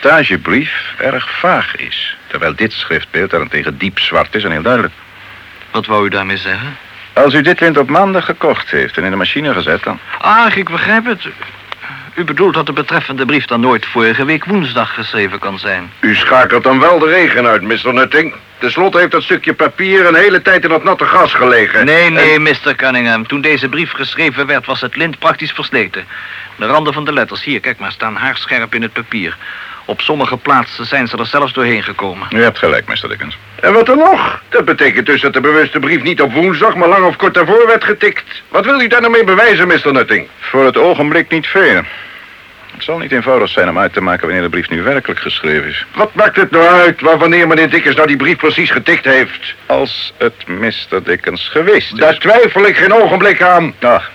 chantagebrief erg vaag is. Terwijl dit schriftbeeld daarentegen diep zwart is en heel duidelijk. Wat wou u daarmee zeggen? Als u dit lint op maandag gekocht heeft en in de machine gezet, dan... Ach, ik begrijp het. U bedoelt dat de betreffende brief dan nooit vorige week woensdag geschreven kan zijn. U schakelt dan wel de regen uit, Mr. Nutting. Ten slotte heeft dat stukje papier een hele tijd in dat natte gras gelegen. Nee, nee, Mr. Cunningham. Toen deze brief geschreven werd, was het lint praktisch versleten. De randen van de letters, hier, kijk maar, staan haarscherp in het papier. Op sommige plaatsen zijn ze er zelfs doorheen gekomen. U hebt gelijk, Mr. Dickens. En wat dan nog? Dat betekent dus dat de bewuste brief niet op woensdag, maar lang of kort daarvoor werd getikt. Wat wil u daar nou mee bewijzen, Mr. Nutting? Voor het ogenblik niet veel. Het zal niet eenvoudig zijn om uit te maken wanneer de brief nu werkelijk geschreven is. Wat maakt het nou uit waar wanneer meneer Dickens nou die brief precies getikt heeft? Als het Mr. Dickens geweest is. Daar twijfel ik geen ogenblik aan. Ach,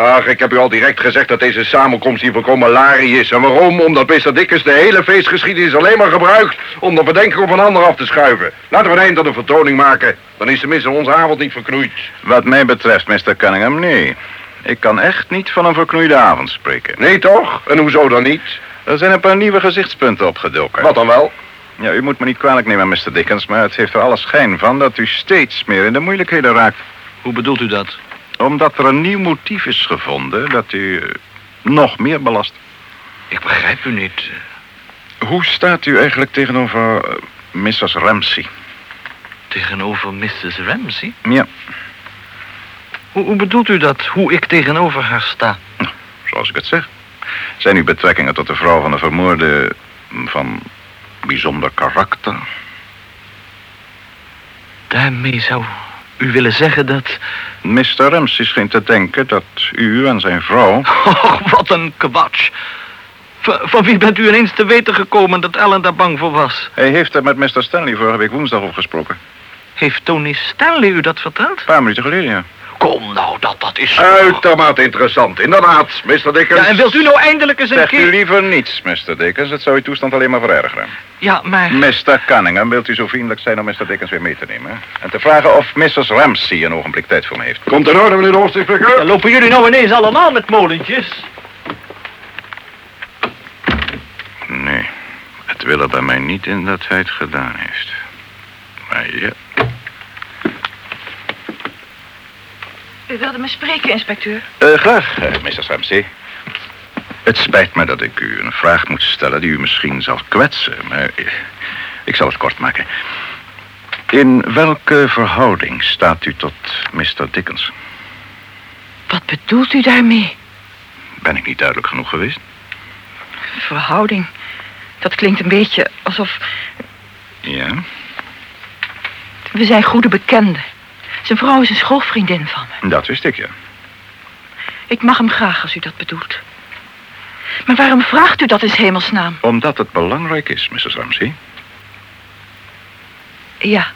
Ach, ik heb u al direct gezegd dat deze samenkomst hier volkomen larie is. En waarom? Omdat Mr. Dickens de hele feestgeschiedenis alleen maar gebruikt om de verdenking op een ander af te schuiven. Laten we een eind aan de vertoning maken. Dan is tenminste onze avond niet verknoeid. wat mij betreft, Mr. Cunningham, nee. Ik kan echt niet van een verknoeide avond spreken. Nee toch? En hoezo dan niet? Er zijn een paar nieuwe gezichtspunten opgedoken. Wat dan wel? Ja, u moet me niet kwalijk nemen, Mr. Dickens, maar het heeft er alle schijn van dat u steeds meer in de moeilijkheden raakt. Hoe bedoelt u dat? Omdat er een nieuw motief is gevonden dat u nog meer belast. Ik begrijp u niet. Hoe staat u eigenlijk tegenover eh, Mrs. Ramsey? Tegenover Mrs. Ramsey? Ja, Hoe, hoe bedoelt u dat? Hoe ik tegenover haar sta? zoals ik het zeg. Zijn uw betrekkingen tot de vrouw van de vermoorde van bijzonder karakter? Daarmee zou u willen zeggen dat... Mr. Ramsey scheen te denken dat u en zijn vrouw... Oh, wat een kwatsch. Van, van wie bent u ineens te weten gekomen dat Ellen daar bang voor was? Hij heeft er met Mr. Stanley vorige week woensdag over gesproken. Heeft Tony Stanley u dat verteld? Een paar minuten geleden, ja. Kom nou, dat, is... Uitermate interessant, inderdaad, Mr. Dickens. Ja, en wilt u nou eindelijk eens een Zegt u keer... liever niets, Mr. Dickens. Het zou uw toestand alleen maar verergeren. Ja, maar... Mr. Cunningham, wilt u zo vriendelijk zijn om Mr. Dickens weer mee te nemen? En te vragen of Mrs. Ramsey een ogenblik tijd voor me heeft. Komt in orde, meneer de? Dan lopen jullie nou ineens allemaal met molentjes. Nee, het wil er bij mij niet in dat hij het gedaan heeft. Maar ja, U wilde me spreken, inspecteur. Eh, graag, Mrs. Ramsey. Het spijt me dat ik u een vraag moet stellen die u misschien zal kwetsen, maar eh, ik zal het kort maken. In welke verhouding staat u tot Mr. Dickens? Wat bedoelt u daarmee? Ben ik niet duidelijk genoeg geweest? Verhouding. Dat klinkt een beetje alsof... Ja. We zijn goede bekenden. Zijn vrouw is een schoolvriendin van me. Dat wist ik, ja. Ik mag hem graag als u dat bedoelt. Maar waarom vraagt u dat in hemelsnaam? Omdat het belangrijk is, Mrs. Ramsey. Ja,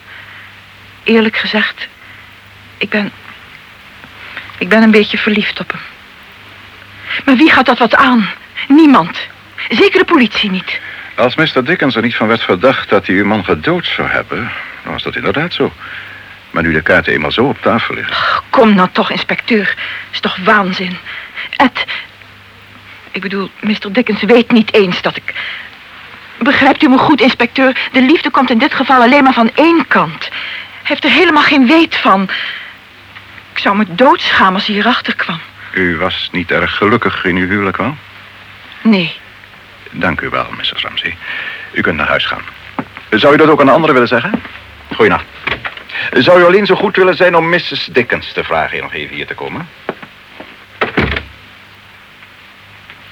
eerlijk gezegd, ik ben... Ik ben een beetje verliefd op hem. Maar wie gaat dat wat aan? Niemand. Zeker de politie niet. Als Mr. Dickens er niet van werd verdacht dat hij uw man gedood zou hebben, dan was dat inderdaad zo. Maar nu de kaarten eenmaal zo op tafel liggen. Kom nou toch, inspecteur. Is toch waanzin. Ed... Ik bedoel, Mr. Dickens weet niet eens dat ik... Begrijpt u me goed, inspecteur? De liefde komt in dit geval alleen maar van één kant. Hij heeft er helemaal geen weet van. Ik zou me doodschamen als hij hierachter kwam. U was niet erg gelukkig in uw huwelijk, wel? Nee. Dank u wel, Mrs. Ramsey. U kunt naar huis gaan. Zou u dat ook aan de anderen willen zeggen? Goeienacht. Zou u alleen zo goed willen zijn om Mrs. Dickens te vragen nog even hier te komen?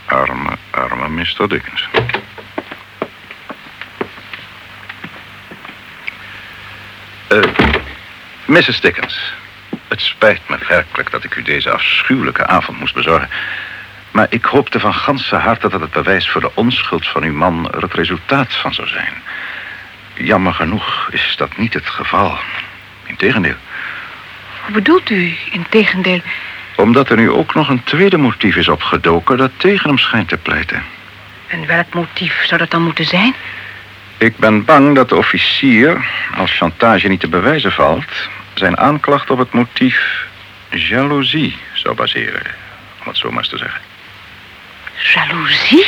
Arme, arme Mr. Dickens. Eh, Mrs. Dickens, het spijt me werkelijk dat ik u deze afschuwelijke avond moest bezorgen. Maar ik hoopte van ganse harte dat het bewijs voor de onschuld van uw man er het resultaat van zou zijn. Jammer genoeg is dat niet het geval. Integendeel. Hoe bedoelt u, in tegendeel? Omdat er nu ook nog een tweede motief is opgedoken dat tegen hem schijnt te pleiten. En welk motief zou dat dan moeten zijn? Ik ben bang dat de officier, als chantage niet te bewijzen valt... zijn aanklacht op het motief jaloezie zou baseren. Om het zo maar eens te zeggen. Jaloezie?